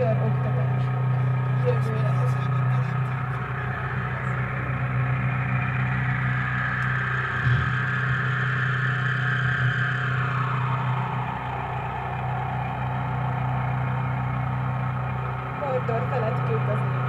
magyar oktatás. Jövőre. Moldor felett képezni.